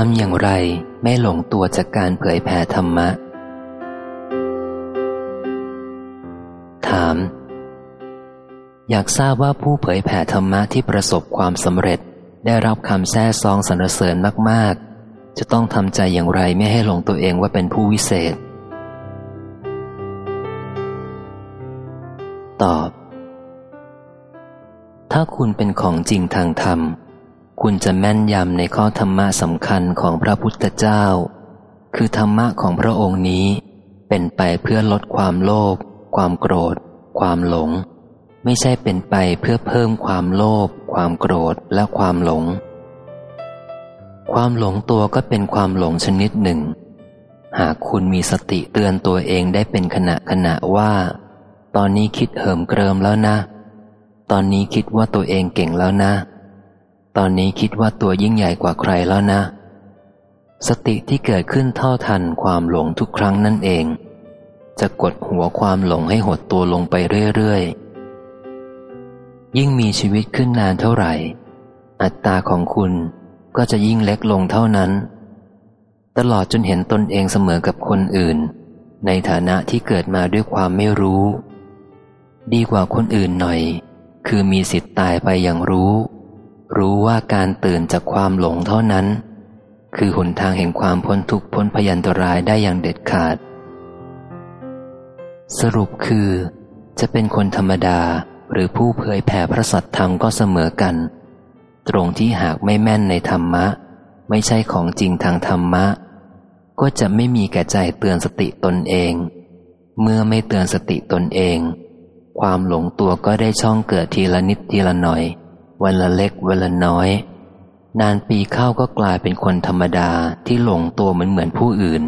ทำอย่างไรไม่หลงตัวจากการเผยแผ่ธรรมะ ถาม อยากทราบว่าผู้เผยแผ่ธรรมะที่ประสบความสำเร็จ ได้รับคำแท้ซองสรรเสริญมาก ๆ จะต้องทำใจอย่างไรไม่ให้หลงตัวเองว่าเป็นผู้วิเศษ ตอบ ถ้าคุณเป็นของจริงทางธรรม คุณจะแม่นยำในข้อธรรมะสำคัญของพระพุทธเจ้า คือธรรมะของพระองค์นี้ เป็นไปเพื่อลดความโลภความโกรธ ความหลง ไม่ใช่เป็นไปเพื่อเพิ่มความโลภความโกรธและความหลง ความหลงตัวก็เป็นความหลงชนิดหนึ่ง หากคุณมีสติเตือนตัวเองได้เป็นขณะขณะว่า ตอนนี้คิดเหิมเกริมแล้วนะ ตอนนี้คิดว่าตัวเองเก่งแล้วนะ ตอนนี้คิดว่าตัวยิ่งใหญ่กว่าใครแล้วนะ สติที่เกิดขึ้นเท่าทันความหลงทุกครั้งนั่นเอง จะกดหัวความหลงให้หดตัวลงไปเรื่อยๆ ยิ่งมีชีวิตขึ้นนานเท่าไหร่ อัตตาของคุณก็จะยิ่งเล็กลงเท่านั้น ตลอดจนเห็นตนเองเสมอกับคนอื่น ในฐานะที่เกิดมาด้วยความไม่รู้ ดีกว่าคนอื่นหน่อย คือมีสิทธิ์ตายไปอย่างรู้ รู้ว่าการตื่นจากความหลงเท่านั้น คือหนทางแห่งความพ้นทุกข์พ้นพยันตรายได้อย่างเด็ดขาด สรุปคือ จะเป็นคนธรรมดาหรือผู้เผยแผ่พระสัทธรรมก็เสมอกัน ตรงที่หากไม่แม่นในธรรมะ ไม่ใช่ของจริงทางธรรมะ ก็จะไม่มีแก่ใจเตือนสติตนเอง เมื่อไม่เตือนสติตนเอง ความหลงตัวก็ได้ช่องเกิดทีละนิดทีละหน่อย วันละเล็กวันละน้อย นานปีเข้าก็กลายเป็นคนธรรมดาที่หลงตัวเหมือนเหมือนผู้อื่น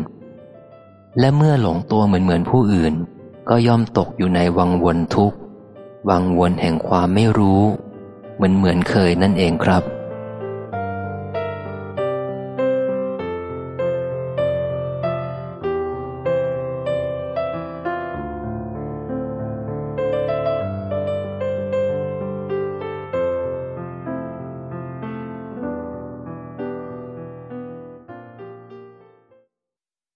และเมื่อหลงตัวเหมือนเหมือนผู้อื่น ก็ย่อมตกอยู่ในวังวนทุกข์วังวนแห่งความไม่รู้ เหมือนเหมือนเคยนั่นเองครับ